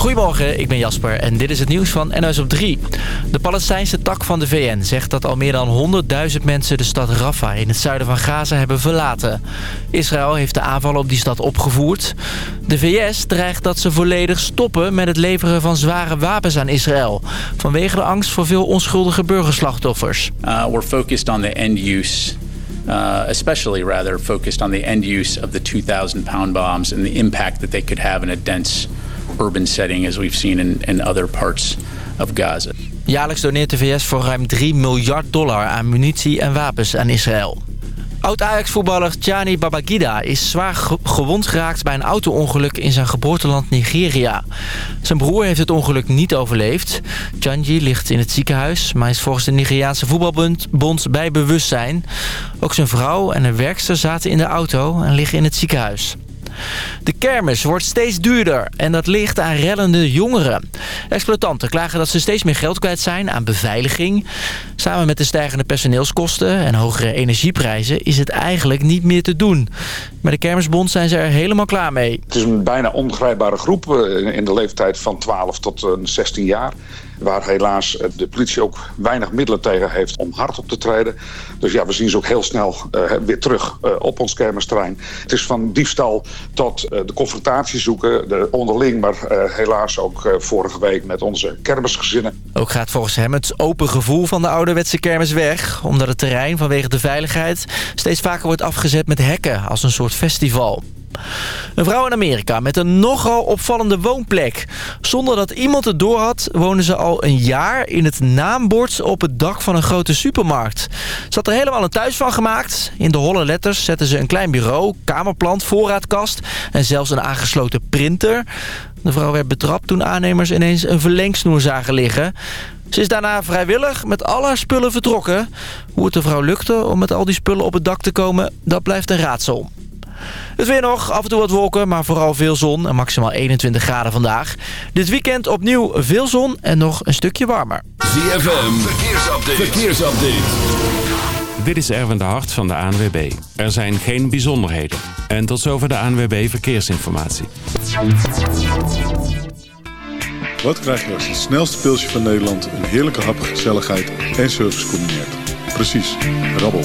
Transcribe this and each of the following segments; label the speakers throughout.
Speaker 1: Goedemorgen, ik ben Jasper en dit is het nieuws van NOS op 3. De Palestijnse tak van de VN zegt dat al meer dan 100.000 mensen de stad Rafah in het zuiden van Gaza hebben verlaten. Israël heeft de aanvallen op die stad opgevoerd. De VS dreigt dat ze volledig stoppen met het leveren van zware wapens aan Israël. Vanwege de angst voor veel onschuldige burgerslachtoffers.
Speaker 2: Uh, we're focused on the end use uh, especially rather focused on the end use of the 2,000 pound bombs and the impact that they could have in a dense urban setting as we've seen in, in other parts of Gaza.
Speaker 1: Jaarlijks doneert de VS voor ruim 3 miljard dollar aan munitie en wapens aan Israël. Oud-Ajax-voetballer Tjani Babagida is zwaar gewond geraakt bij een auto-ongeluk in zijn geboorteland Nigeria. Zijn broer heeft het ongeluk niet overleefd. Tjanji ligt in het ziekenhuis, maar is volgens de Nigeriaanse voetbalbond bij bewustzijn. Ook zijn vrouw en een werkster zaten in de auto en liggen in het ziekenhuis. De kermis wordt steeds duurder en dat ligt aan rellende jongeren. Exploitanten klagen dat ze steeds meer geld kwijt zijn aan beveiliging. Samen met de stijgende personeelskosten en hogere energieprijzen is het eigenlijk niet meer te doen. Bij de Kermisbond zijn ze er helemaal klaar mee.
Speaker 3: Het is een bijna ongrijpbare groep eh, in de leeftijd van 12 tot 16 eh, jaar. Waar helaas eh, de politie ook weinig middelen tegen heeft om hard op te treden. Dus ja, we zien ze ook heel snel uh, weer terug uh, op ons kermisterrein. Het is van diefstal tot de confrontatie zoeken, de onderling. Maar helaas ook vorige week met onze kermisgezinnen.
Speaker 1: Ook gaat volgens hem het open gevoel van de ouderwetse kermis weg. Omdat het terrein vanwege de veiligheid steeds vaker wordt afgezet met hekken als een soort festival. Een vrouw in Amerika met een nogal opvallende woonplek. Zonder dat iemand het doorhad, wonen ze al een jaar in het naambord op het dak van een grote supermarkt. Ze had er helemaal een thuis van gemaakt. In de holle letters zetten ze een klein bureau, kamerplant, voorraadkast en zelfs een aangesloten printer. De vrouw werd betrapt toen aannemers ineens een verlengsnoer zagen liggen. Ze is daarna vrijwillig met al haar spullen vertrokken. Hoe het de vrouw lukte om met al die spullen op het dak te komen, dat blijft een raadsel. Het weer nog, af en toe wat wolken, maar vooral veel zon en maximaal 21 graden vandaag. Dit weekend opnieuw veel zon en nog een stukje warmer.
Speaker 4: ZFM, verkeersupdate. verkeersupdate. Dit is Erwin de Hart van de ANWB. Er zijn geen bijzonderheden. En tot zover de ANWB Verkeersinformatie.
Speaker 5: Wat krijg je als het snelste pilsje van Nederland... een heerlijke hap, gezelligheid en service combineert? Precies, rabbel.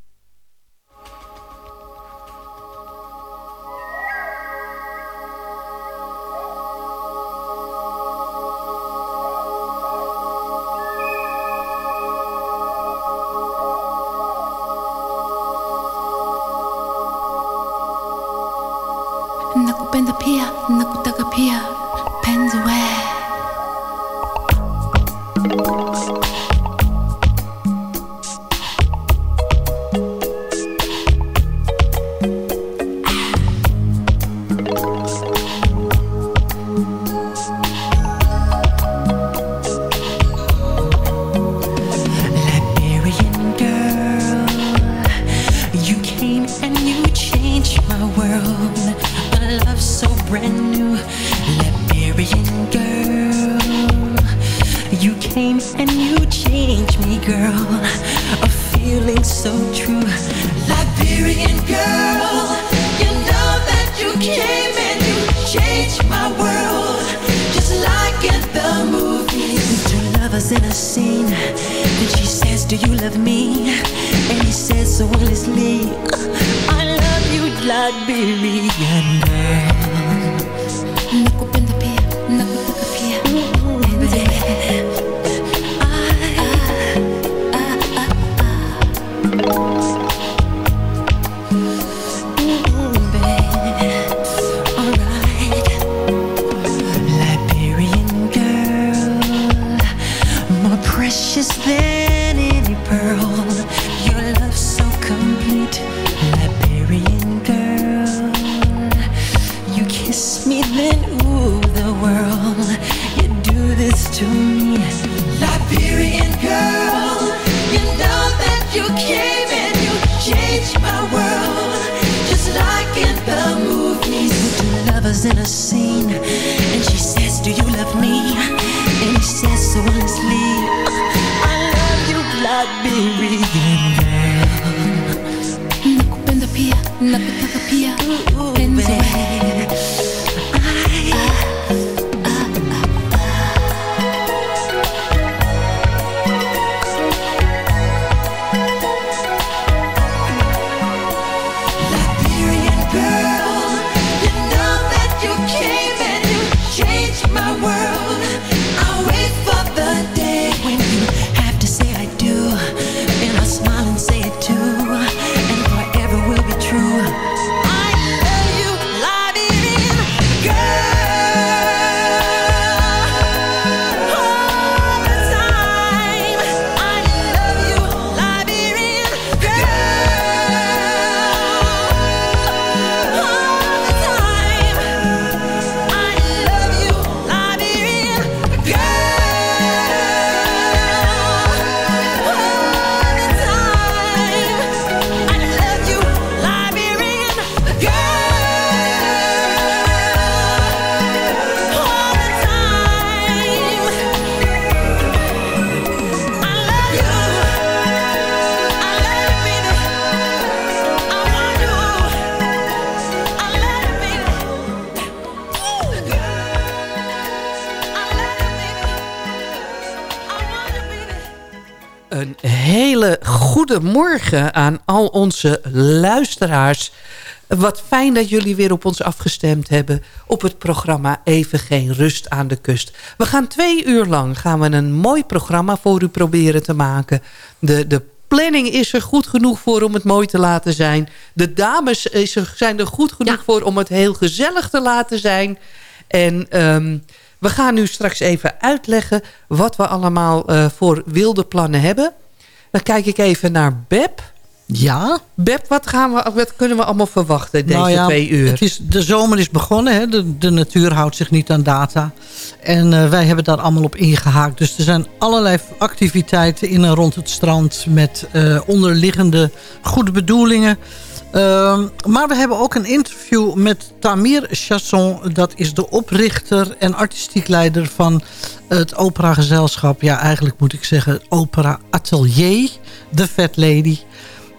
Speaker 6: In a
Speaker 7: morgen aan al onze luisteraars. Wat fijn dat jullie weer op ons afgestemd hebben... op het programma Even Geen Rust aan de Kust. We gaan twee uur lang gaan we een mooi programma voor u proberen te maken. De, de planning is er goed genoeg voor om het mooi te laten zijn. De dames is er, zijn er goed genoeg voor om het heel gezellig te laten zijn. En... ehm, we gaan nu straks even uitleggen wat we allemaal eh, voor wilde plannen hebben. Dan kijk ik even naar Beb.
Speaker 8: Ja.
Speaker 7: Beb, wat, gaan we, wat kunnen we allemaal verwachten deze
Speaker 8: nou ja,
Speaker 7: twee uur?
Speaker 8: Het is, de zomer is begonnen. Hè? De, de natuur houdt zich niet aan data. En eh, wij hebben daar allemaal op ingehaakt. Dus er zijn allerlei activiteiten in en rond het strand... met eh, onderliggende goede bedoelingen. Ehm, maar we hebben ook een interview met Tamir Chasson. Dat is de oprichter en artistiek leider van het operagezelschap. Ja, eigenlijk moet ik zeggen opera atelier. The Fat Lady.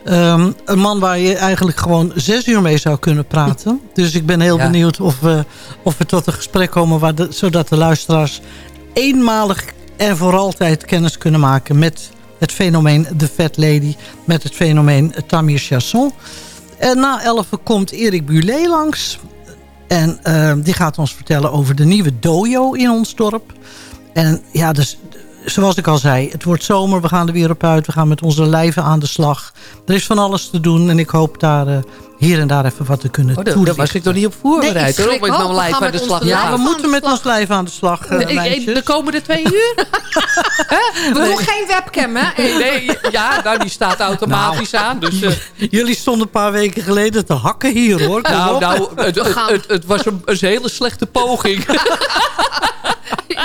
Speaker 8: Ehm, een man waar je eigenlijk gewoon zes uur mee zou kunnen praten. Dus ik ben heel
Speaker 7: Ja.
Speaker 8: benieuwd of we, of we tot een gesprek komen... Waar de, zodat de luisteraars eenmalig en voor altijd kennis kunnen maken... met het fenomeen The Fat Lady, met het fenomeen Tamir Chasson. En na 11 komt Erik Bulet langs. En eh, die gaat ons vertellen over de nieuwe dojo in ons dorp. En ja, dus zoals ik al zei, het wordt zomer. We gaan er weer op uit. We gaan met onze lijven aan de slag. Er is van alles te doen. En ik hoop daar eh, hier en daar even wat te kunnen
Speaker 7: Oh, daar, daar was ik nog niet op voorbereid.
Speaker 9: Nee, ik
Speaker 7: hoor, lijf aan de slag
Speaker 8: Ja, we moeten met ons lijf aan de slag, eh,
Speaker 7: de komende twee uur?
Speaker 9: We doen geen webcam, hè?
Speaker 7: Nee, nee, ja, nou, die staat automatisch aan. Dus, eh,
Speaker 8: Jullie stonden een paar weken geleden te hakken hier, hoor.
Speaker 7: Nou, nou het, het,
Speaker 9: gaan-
Speaker 7: het, het was een, een hele slechte poging.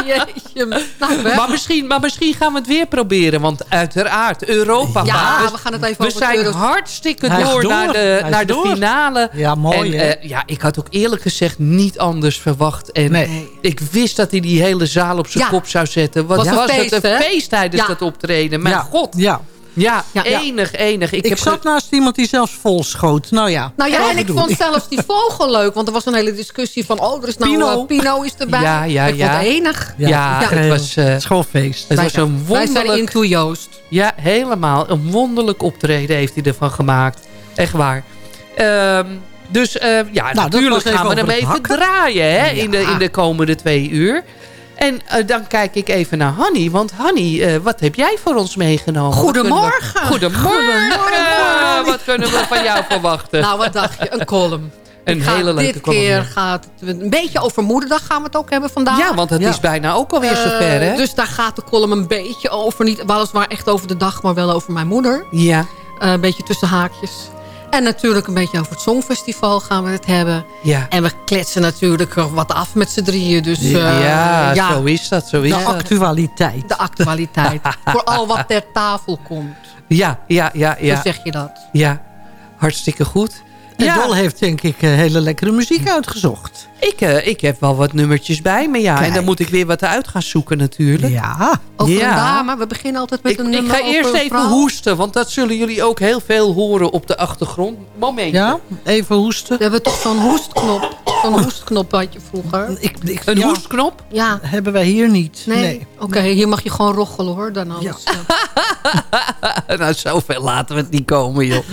Speaker 9: Jeetje. Nou,
Speaker 7: maar, misschien, maar misschien gaan we het weer proberen. Want uiteraard, Europa.
Speaker 9: Ja, we gaan het even
Speaker 7: We
Speaker 9: over
Speaker 7: zijn hartstikke door,
Speaker 8: door.
Speaker 7: naar de, naar de
Speaker 8: door.
Speaker 7: finale.
Speaker 8: Ja, mooi,
Speaker 7: en, eh, ja, ik had ook eerlijk gezegd niet anders verwacht. En
Speaker 8: Nee.
Speaker 7: ik wist dat hij die hele zaal op zijn
Speaker 9: Ja.
Speaker 7: kop zou zetten. Wat
Speaker 9: Was
Speaker 7: was,
Speaker 9: een
Speaker 7: het een feest tijdens
Speaker 9: Ja.
Speaker 7: dat optreden. Mijn
Speaker 8: ja,
Speaker 7: god.
Speaker 8: Ja.
Speaker 7: Ja,
Speaker 9: Ja.
Speaker 7: enig, enig. Ik,
Speaker 8: Ik,
Speaker 7: heb
Speaker 8: zat naast iemand die zelfs vol schoot. Nou ja.
Speaker 9: nou ja, en ik vond zelfs die vogel leuk. Want er was een hele discussie van... Oh, er is nou...
Speaker 8: Pino.
Speaker 9: eh, Pino is erbij.
Speaker 7: Ja, ja,
Speaker 9: ik
Speaker 7: ja.
Speaker 9: vond het enig.
Speaker 7: Ja,
Speaker 8: Ja,
Speaker 7: het was, eh,
Speaker 8: Het is gewoon feest.
Speaker 7: het
Speaker 9: Wij
Speaker 7: was een
Speaker 9: zijn- Wij zijn
Speaker 7: wonderlijk...
Speaker 9: into Joost.
Speaker 7: Ja, helemaal. Een wonderlijk optreden heeft hij ervan gemaakt. Echt waar. Ehm, Dus eh, ja,
Speaker 8: Nou,
Speaker 7: natuurlijk
Speaker 8: was
Speaker 7: gaan we hem even
Speaker 8: hakken.
Speaker 7: draaien hè, in, de, in de komende twee uur. En eh, dan kijk ik even naar Hanny. Want Hanny, eh, wat heb jij voor ons meegenomen? We-
Speaker 9: Goedemorgen.
Speaker 7: Goedemorgen.
Speaker 9: Goedemorgen.
Speaker 7: Wat kunnen we van jou verwachten?
Speaker 9: Nou, wat dacht je? Een column.
Speaker 7: Een
Speaker 9: Ik
Speaker 7: hele leuke
Speaker 9: Dit
Speaker 7: column,
Speaker 9: keer gaat het een beetje over moederdag gaan we het ook hebben vandaag.
Speaker 7: ja, want het
Speaker 8: Ja.
Speaker 7: is bijna ook alweer
Speaker 9: Eh,
Speaker 7: zover, hè?
Speaker 9: Dus daar gaat de column een beetje over. Niet weliswaar echt over de dag, maar wel over mijn moeder.
Speaker 7: Ja,
Speaker 9: Eh, een beetje tussen haakjes. En natuurlijk een beetje over het Songfestival gaan we het hebben.
Speaker 7: ja.
Speaker 9: En we kletsen natuurlijk wat af met z'n drieën. Dus eh,
Speaker 7: ja,
Speaker 9: ja,
Speaker 7: zo is dat, zo is
Speaker 8: De
Speaker 7: dat.
Speaker 8: actualiteit.
Speaker 9: de actualiteit. Vooral wat ter tafel komt.
Speaker 7: Ja, ja, ja,
Speaker 9: Hoe
Speaker 7: ja.
Speaker 9: zeg je dat?
Speaker 7: Ja, hartstikke goed.
Speaker 8: En
Speaker 7: ja,
Speaker 8: Dol heeft denk ik eh, hele lekkere muziek uitgezocht.
Speaker 7: Ik, eh, ik heb wel wat nummertjes bij me, ja. En dan moet ik weer wat uit gaan zoeken natuurlijk.
Speaker 8: Ja.
Speaker 9: Over
Speaker 7: Ja.
Speaker 9: een dame. We beginnen altijd met
Speaker 7: Ik,
Speaker 9: een
Speaker 7: ik
Speaker 9: nummer
Speaker 7: ga
Speaker 9: over
Speaker 7: eerst even
Speaker 9: vrouw.
Speaker 7: hoesten, want dat zullen jullie ook heel veel horen op de achtergrond. Momentje.
Speaker 8: Ja, even hoesten.
Speaker 9: We hebben toch zo'n hoestknop. Zo'n hoestknop had je vroeger.
Speaker 8: Ik, ik,
Speaker 7: Een
Speaker 8: ja,
Speaker 7: hoestknop?
Speaker 9: Ja.
Speaker 8: hebben wij hier niet.
Speaker 9: Nee?
Speaker 8: Nee.
Speaker 9: Oké, hier mag je gewoon roggelen hoor. Dan alles.
Speaker 7: nou, zoveel laten we het niet komen, joh.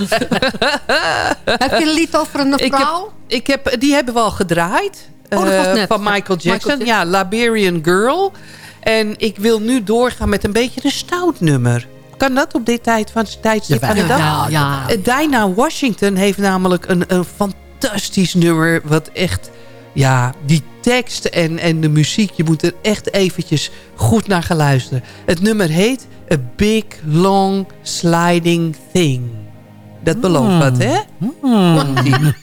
Speaker 9: Heb je een lied over een
Speaker 7: ik heb,
Speaker 9: vrouw?
Speaker 7: Ik heb, die hebben we al gedraaid.
Speaker 9: Oh, dat was
Speaker 7: eh,
Speaker 9: net.
Speaker 7: Van
Speaker 9: Ja,
Speaker 7: Michael Jackson.
Speaker 9: Michael Jackson.
Speaker 7: Ja, Liberian Girl. En ik wil nu doorgaan met een beetje een stout nummer. Kan dat op dit tijd van tijdstip van de dag?
Speaker 9: Ja, ja.
Speaker 7: Eh, Dinah Washington heeft namelijk een, een fantastisch nummer. Wat echt, ja, die tekst en, en de muziek. Je moet er echt eventjes goed naar gaan luisteren. Het nummer heet A Big Long Sliding Thing. Dat belooft wat, hè? Komt-ie.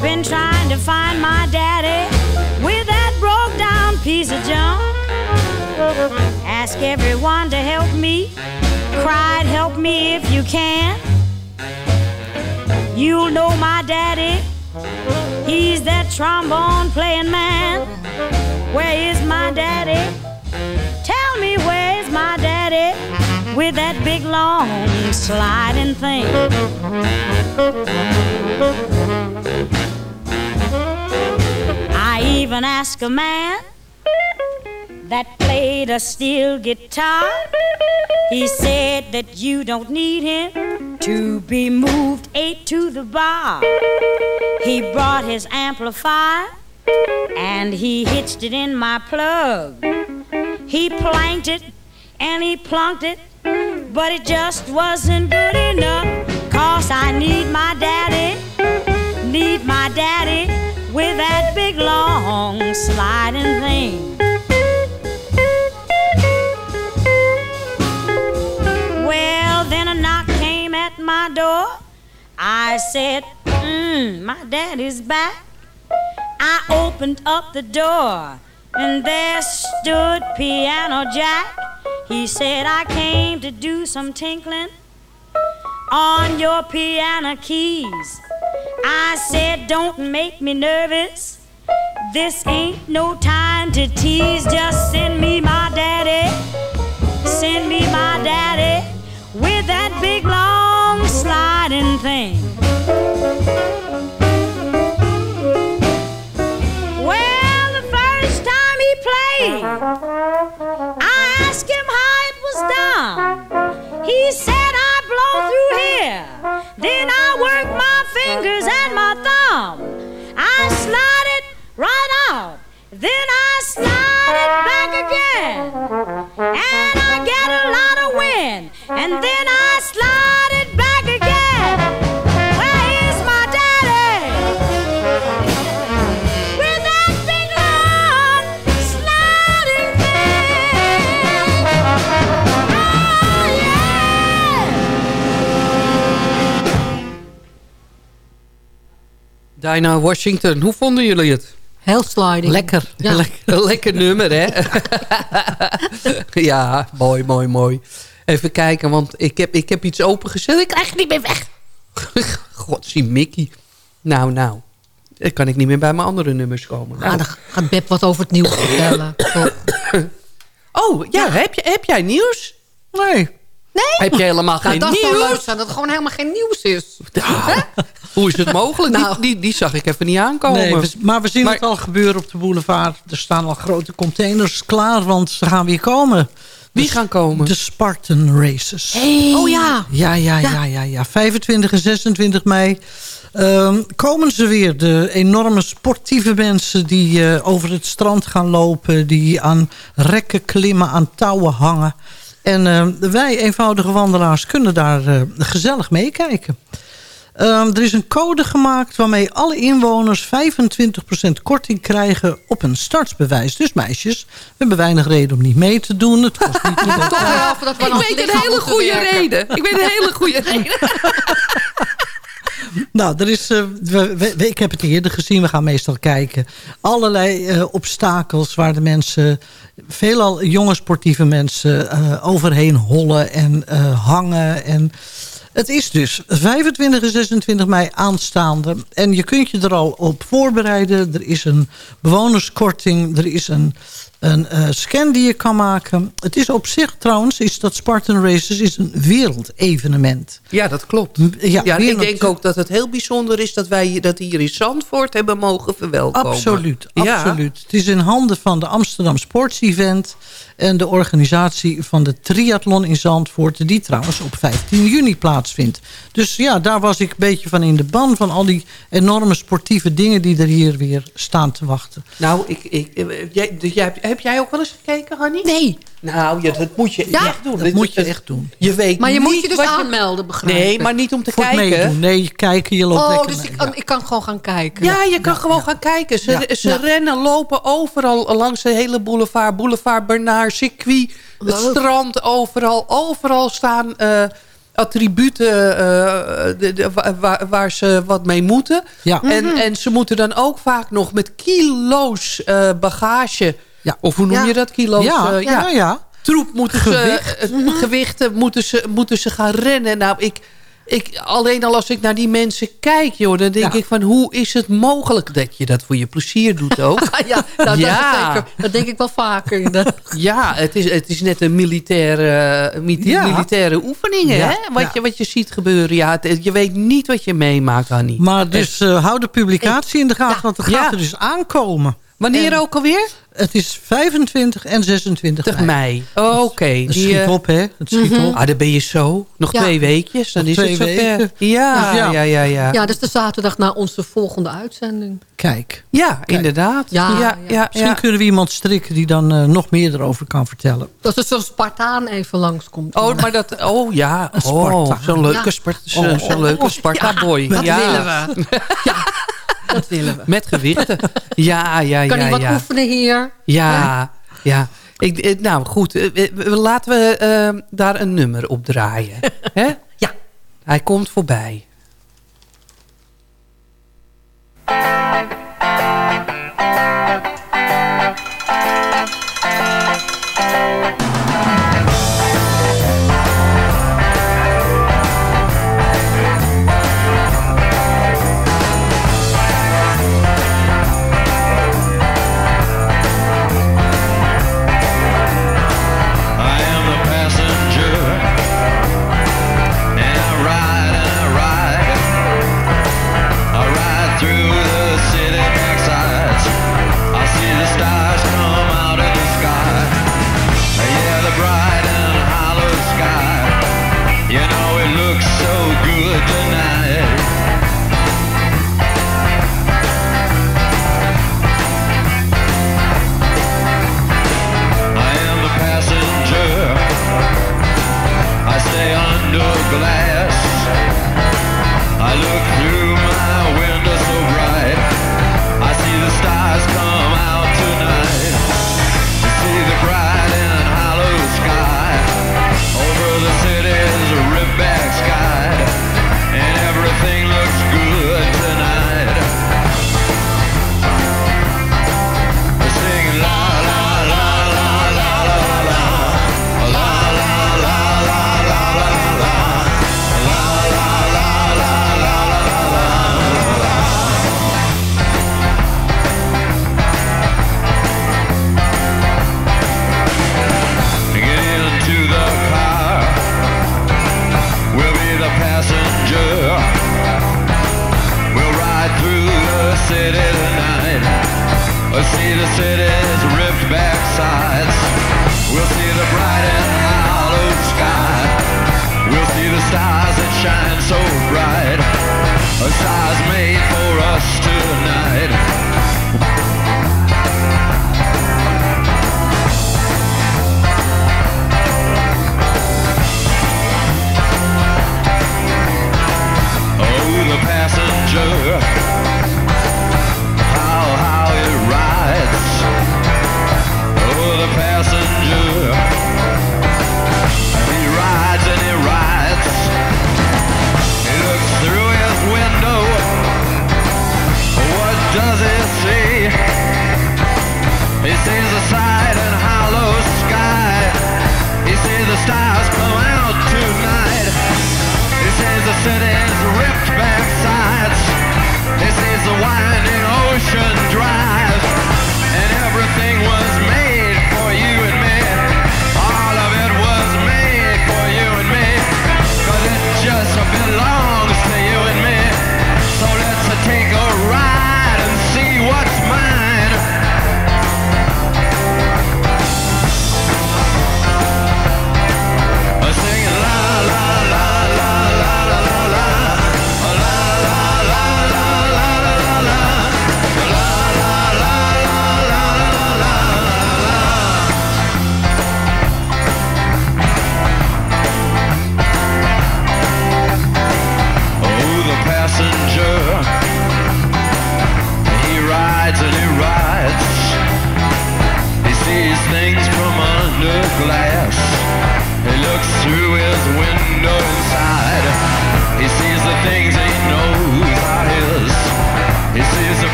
Speaker 10: Been trying to find my daddy with that broke down piece of junk. Ask everyone to help me, cried, help me if you can. You'll know my daddy, he's that trombone playing man. Where is my daddy? Tell me where's my daddy with that big long sliding thing? I even asked a man that played a steel guitar. He said that you don't need him to be moved eight to the bar. He brought his amplifier and he hitched it in my plug. He planked it and he plunked it, but it just wasn't good enough. Cause I need my daddy, need my daddy with that big long sliding thing. Well, then a knock came at my door. I said, mm, my daddy's back. I opened up the door, and there stood Piano Jack. He said, I came to do some tinkling on your piano keys. I said, Don't make me nervous. This ain't no time to tease. Just send me my daddy. Send me my daddy with that big long sliding thing. Then I slide it back again. And I get a lot of wind, and then I slide it back again. Where is my daddy? With that big long sliding thing. Oh, yeah.
Speaker 7: Dinah Washington, hoe vonden jullie het?
Speaker 9: Heel sliding.
Speaker 8: Lekker.
Speaker 9: Ja.
Speaker 7: Lekker, lekker nummer, hè? ja, mooi, mooi, mooi. Even kijken, want ik heb, ik heb iets opengezet. Ik krijg het niet meer weg. Godzie Mickey. Nou, nou. Dan kan ik niet meer bij mijn andere nummers komen.
Speaker 9: Ah, dan gaat Beb wat over het nieuws vertellen.
Speaker 7: Oh, ja, Heb, je, heb jij nieuws?
Speaker 8: Nee.
Speaker 9: Nee?
Speaker 7: Heb je helemaal
Speaker 9: Nou,
Speaker 7: geen
Speaker 9: dat zou leuk
Speaker 7: nieuws?
Speaker 9: zijn, dat het gewoon helemaal geen nieuws is.
Speaker 7: Hoe is het mogelijk?
Speaker 9: Nou.
Speaker 7: Die, die, die zag ik even niet aankomen.
Speaker 8: Nee, we- maar we zien
Speaker 7: Maar-
Speaker 8: het al gebeuren op de boulevard. Er staan al grote containers klaar, want ze gaan weer komen.
Speaker 7: Wie gaan komen?
Speaker 8: De Spartan Races.
Speaker 9: Oh ja.
Speaker 8: Ja, ja, ja, ja, ja. 25 en 26 mei ehm, komen ze weer. De enorme sportieve mensen die eh, over het strand gaan lopen. Die aan rekken klimmen, aan touwen hangen. En ehm, wij eenvoudige wandelaars kunnen daar eh, gezellig meekijken. Ehm, er is een code gemaakt waarmee alle inwoners 25% korting krijgen op een startbewijs. Dus meisjes, we hebben weinig reden om niet mee te doen. Het kost niet
Speaker 9: Toch wel dat
Speaker 7: Ik weet een hele goede reden. Ik weet een hele goede reden.
Speaker 8: Nou, er is, eh, ik heb het eerder gezien. We gaan meestal kijken. Allerlei eh, obstakels waar de mensen, veelal jonge sportieve mensen, eh, overheen hollen en hangen. En het is dus 25 en 26 mei aanstaande. En je kunt je er al op voorbereiden. Er is een bewonerskorting. Er is een, een eh, scan die je kan maken. Het is op zich trouwens, is dat Spartan Races is een wereldevenement.
Speaker 7: Ja, dat klopt.
Speaker 8: Ja,
Speaker 7: ik denk ook dat het heel bijzonder is... dat wij dat hier in Zandvoort hebben mogen verwelkomen.
Speaker 8: Absoluut,
Speaker 7: Ja.
Speaker 8: absoluut. Het is in handen van de Amsterdam Sports Event... en de organisatie van de triathlon in Zandvoort... die trouwens op 15 juni plaatsvindt. Dus ja, daar was ik een beetje van in de ban... van al die enorme sportieve dingen die er hier weer staan te wachten.
Speaker 7: Nou, ik, ik, eh, jij, dus jij, heb jij ook wel eens gekeken, Hanny?
Speaker 9: Nee.
Speaker 7: Nou, ja, dat moet je
Speaker 9: Ja?
Speaker 7: echt doen.
Speaker 8: Dat moet je echt doen.
Speaker 7: Je weet
Speaker 9: Maar je
Speaker 7: niet
Speaker 9: moet je dus
Speaker 7: wat
Speaker 9: aanmelden, begrijp
Speaker 7: Nee,
Speaker 9: ik.
Speaker 7: maar niet om te
Speaker 8: Voor
Speaker 7: kijken.
Speaker 8: meedoen. Nee, kijken, je loopt
Speaker 9: Oh,
Speaker 8: lekker
Speaker 9: dus ik kan, ik kan gewoon gaan kijken.
Speaker 7: Ja, je kan gewoon gaan kijken. Ze,
Speaker 8: Ja.
Speaker 7: ze
Speaker 8: Ja.
Speaker 7: rennen, lopen overal langs de hele boulevard. Boulevard Bernard, circuit, het strand, overal. Overal staan eh, attributen eh, de- de- wa- waar, waar ze wat mee moeten.
Speaker 8: Ja.
Speaker 7: En, en ze moeten dan ook vaak nog met kilo's eh, bagage...
Speaker 8: Ja.
Speaker 7: Of hoe noem
Speaker 9: Ja.
Speaker 7: je dat? Kilo's?
Speaker 8: Ja,
Speaker 7: eh,
Speaker 8: ja, ja.
Speaker 7: troep moeten
Speaker 8: Gewicht.
Speaker 7: ze, eh, gewichten moeten ze, moeten ze gaan rennen. Nou, ik, ik, alleen al als ik naar die mensen kijk, joh, dan denk
Speaker 8: Ja.
Speaker 7: ik van hoe is het mogelijk dat je dat voor je plezier doet ook?
Speaker 9: Ja, nou,
Speaker 7: Ja.
Speaker 9: Dat, is zeker, dat denk ik wel vaker.
Speaker 7: ja, het is, het is net een militaire, mili-
Speaker 8: Ja.
Speaker 7: militaire oefening,
Speaker 8: Ja,
Speaker 7: hè? Wat,
Speaker 8: ja.
Speaker 7: je, wat je ziet gebeuren. Ja, het- je weet niet wat je meemaakt, Hanny.
Speaker 8: Maar dus eh, hou de publicatie in de gaten, want er gaat
Speaker 7: Ja.
Speaker 8: er dus aankomen.
Speaker 7: Wanneer
Speaker 8: En-
Speaker 7: ook alweer?
Speaker 8: Het is 25 en 26
Speaker 7: 30
Speaker 8: mei.
Speaker 7: mei. Oh, Oké.
Speaker 8: Het schiet
Speaker 7: eh,
Speaker 8: op, hè? Het schiet op.
Speaker 7: Ah, dan ben je zo. Nog
Speaker 9: Ja.
Speaker 7: twee weekjes, dan
Speaker 8: Nog
Speaker 7: is
Speaker 8: twee
Speaker 7: het zover. Ja,
Speaker 8: Dus
Speaker 7: ja,
Speaker 8: ja.
Speaker 7: ja, ja.
Speaker 9: Ja, dus de zaterdag na onze volgende uitzending.
Speaker 8: Kijk.
Speaker 7: Ja, inderdaad.
Speaker 9: Ja,
Speaker 7: ja,
Speaker 9: ja.
Speaker 7: ja,
Speaker 8: Misschien
Speaker 7: ja.
Speaker 8: kunnen we iemand strikken die dan eh, nog meer erover kan vertellen.
Speaker 9: Dat er zo'n Spartaan even langskomt.
Speaker 7: Oh, maar dat... Oh, ja.
Speaker 8: Een
Speaker 7: Oh,
Speaker 8: Sparta.
Speaker 7: zo'n leuke,
Speaker 9: Ja.
Speaker 7: Spart,
Speaker 8: Oh,
Speaker 7: zo'n zo'n leuke Sparta-boy.
Speaker 9: dat
Speaker 7: ja.
Speaker 9: willen we. Dat willen we.
Speaker 7: Met gewichten. Ja, ja,
Speaker 9: Kan
Speaker 7: ja,
Speaker 9: hij wat
Speaker 7: ja.
Speaker 9: oefenen hier?
Speaker 7: Ja, ja. Ik, eh, nou, goed. eh, Laten we eh, daar een nummer op draaien. Hè?
Speaker 9: Ja.
Speaker 7: Hij komt voorbij.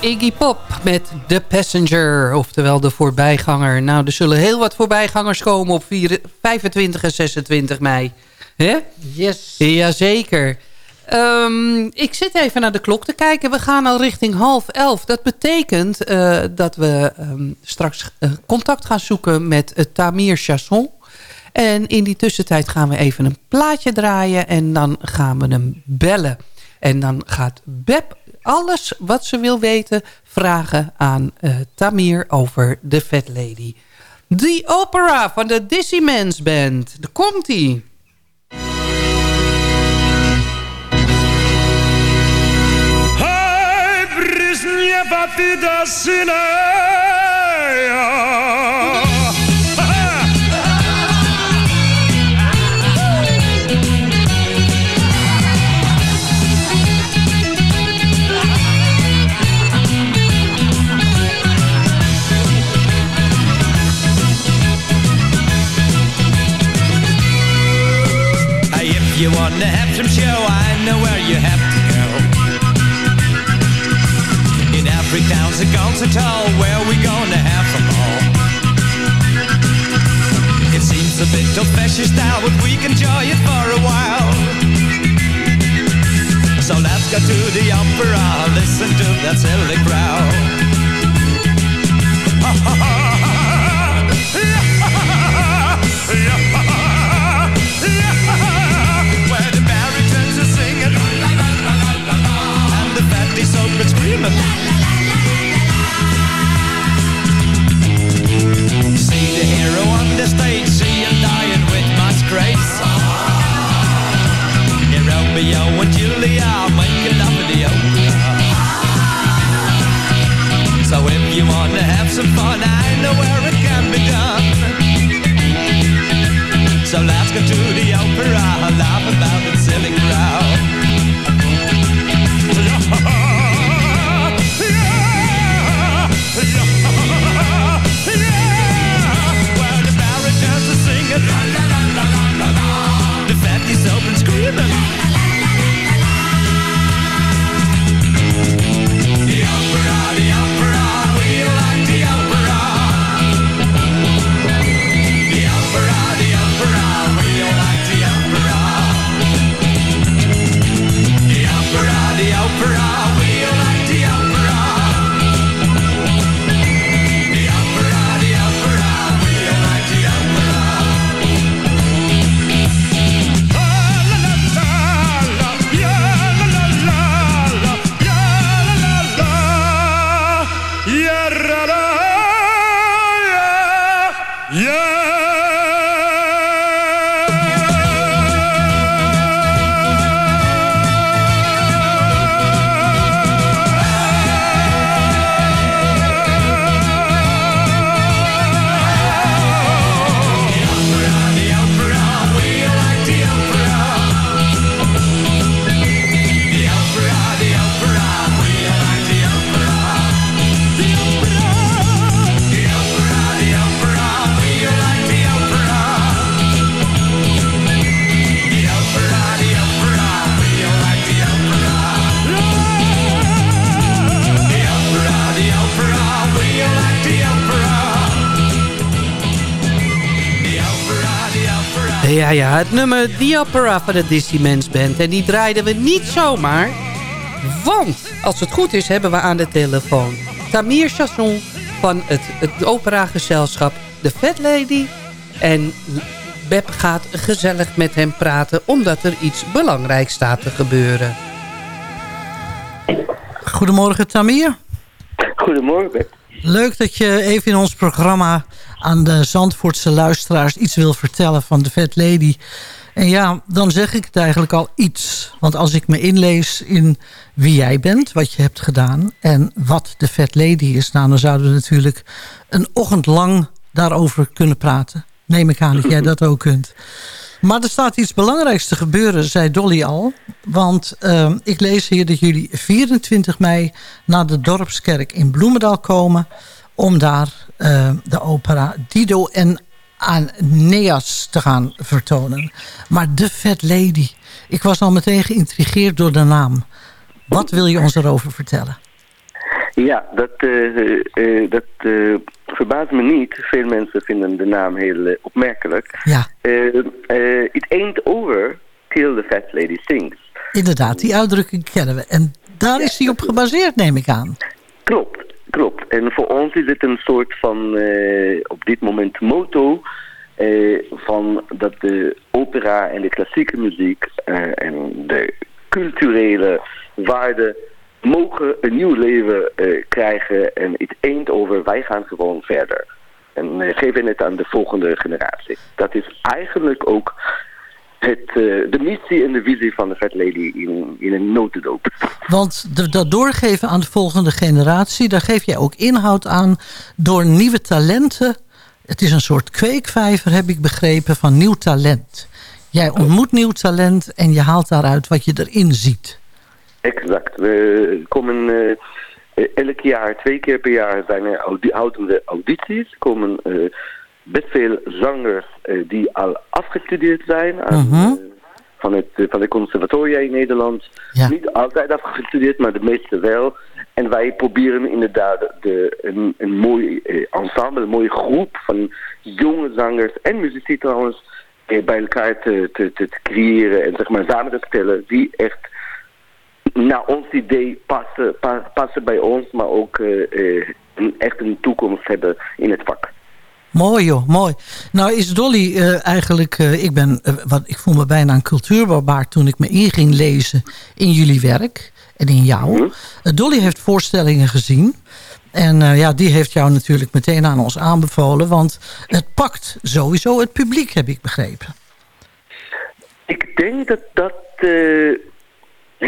Speaker 7: Iggy Pop met The Passenger, oftewel de voorbijganger. Nou, er zullen heel wat voorbijgangers komen op 4, 25 en 26 mei. Hè?
Speaker 8: Yes.
Speaker 7: Jazeker. Ehm ik zit even naar de klok te kijken. We gaan al richting half elf. Dat betekent eh, dat we ehm, straks eh, contact gaan zoeken met uh, Tamir Chasson. En in die tussentijd gaan we even een plaatje draaien. En dan gaan we hem bellen. En dan gaat Beb alles wat ze wil weten vragen aan eh, Tamir over de Fat Lady. The Opera van de Dizzy Mans Band. Daar komt-ie.
Speaker 11: Hey, you want to have some show, I know where you have to go. In every town's a concert hall where we gonna have some ball. It seems a bit old-fashioned style, but we can enjoy it for a while. So let's go to the opera, listen to that silly crowd. Where screaming See the hero on the stage See him dying with much grace Yeah, Romeo and Julia Making love in the So if you wanna have some fun I know where it can be done So let's let's go to the opera. Laugh about the silly crowd. The
Speaker 7: het nummer The Opera van de Disneyman's Band. En die draaiden we niet zomaar. Want, als het goed is, hebben we aan de telefoon... Tamir Chasson van het, het operagezelschap The Fat Lady. En Beb gaat gezellig met hem praten... omdat er iets belangrijks staat te gebeuren.
Speaker 8: Goedemorgen Tamir.
Speaker 12: Goedemorgen Beb.
Speaker 8: Leuk dat je even in ons programma aan de Zandvoortse luisteraars iets wil vertellen van de Fat Lady. En ja, dan zeg ik het eigenlijk al iets. Want als ik me inlees in wie jij bent, wat je hebt gedaan... en wat de Fat Lady is, nou, dan zouden we natuurlijk een ochtend lang daarover kunnen praten. Neem ik aan dat jij dat ook kunt. Maar er staat iets belangrijks te gebeuren, zei Dolly al. Want uh, ik lees hier dat jullie 24 mei naar de Dorpskerk in Bloemendaal komen... om daar uh, de opera Dido en Aeneas te gaan vertonen. Maar de Fat Lady, ik was al meteen geïntrigeerd door de naam. Wat wil je ons erover vertellen?
Speaker 12: Ja, dat, uh, uh, dat uh, verbaast me niet. Veel mensen vinden de naam heel opmerkelijk.
Speaker 8: Ja.
Speaker 12: It ain't over till the fat lady sings.
Speaker 8: Inderdaad, die uitdrukking kennen we. En daar is die op gebaseerd, neem ik aan.
Speaker 12: Klopt, klopt. En voor ons is het een soort van, op dit moment, motto... van dat de opera en de klassieke muziek en de culturele waarden mogen een nieuw leven uh, krijgen en het eend over wij gaan gewoon verder. En uh, geven het aan de volgende generatie. Dat is eigenlijk ook het, uh, de missie en de visie van de Fat Lady in, in een notendoop.
Speaker 8: Want de, dat doorgeven aan de volgende generatie, daar geef jij ook inhoud aan door nieuwe talenten. Het is een soort kweekvijver, heb ik begrepen, van nieuw talent. Jij ontmoet nieuw talent en je haalt daaruit wat je erin ziet.
Speaker 12: Exact. We komen uh, elk jaar, twee keer per jaar, zijn er audi houden we audities. Er komen uh, best veel zangers uh, die al afgestudeerd zijn aan,
Speaker 8: Mhm.
Speaker 12: van, het, van de conservatoria in Nederland.
Speaker 8: Ja.
Speaker 12: Niet altijd afgestudeerd, maar de meeste wel. En wij proberen inderdaad de, een, een mooi ensemble, een mooie groep van jonge zangers en muzici trouwens bij elkaar te, te, te creëren en zeg maar samen te stellen die echt naar ons idee passen, pa passen bij ons, maar ook uh, uh, een, echt een toekomst hebben in het vak.
Speaker 8: Mooi joh, mooi. Nou is Dolly uh, eigenlijk, ik ben, wat, ik voel me bijna een cultuurbarbaar toen ik me in ging lezen in jullie werk en in jou.
Speaker 12: Mhm.
Speaker 8: Dolly heeft voorstellingen gezien. En ja, die heeft jou natuurlijk meteen aan ons aanbevolen. Want het pakt sowieso het publiek, heb ik begrepen.
Speaker 12: Ik denk dat dat